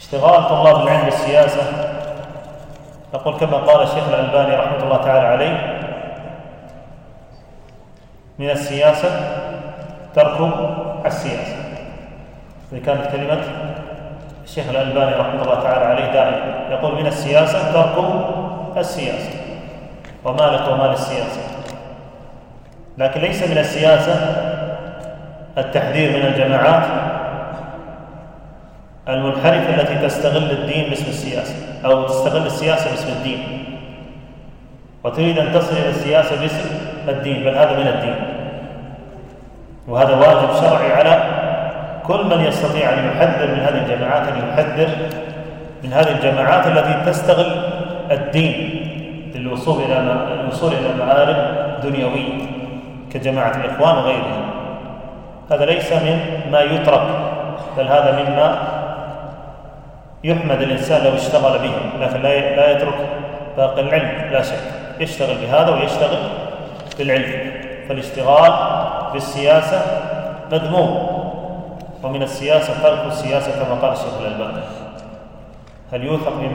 اشتغال طلاب العلم بالسياسة. نقول كما قال الشيخ الألباني رحمة الله تعالى عليه من السياسة ترك السياسة. إذا كانت كلمة الشيخ الألباني رحمه الله تعالى عليه دائما. يقول من السياسة ترك السياسة. ومالك ومال السياسة لكن ليس من السياسة التحذير من الجماعات المنحرفة التي تستغل الدين باسم السياسة أو تستغل السياسة باسم الدين. وتريد أن تصل إلى السياسة باسم الدين بل هذا من الدين. وهذا واجب شرعي على كل من يستطيع أن يحذر من هذه الجماعات أن يحذر من هذه الجماعات التي تستغل الدين للوصول إلى الوصول إلى مآرب دنيوية كجماعة الإخوان وغيرها هذا ليس من ما يترك بل هذا مما يحمد الإنسان لو اشتغل به لكن لا يترك باقي العلم لا شك يشتغل بهذا ويشتغل بالعلم. فالاشتغال بالسياسة مذموم. ومن السياسة ترك السياسة كما قال الشيخ الألباني هل يوثق مما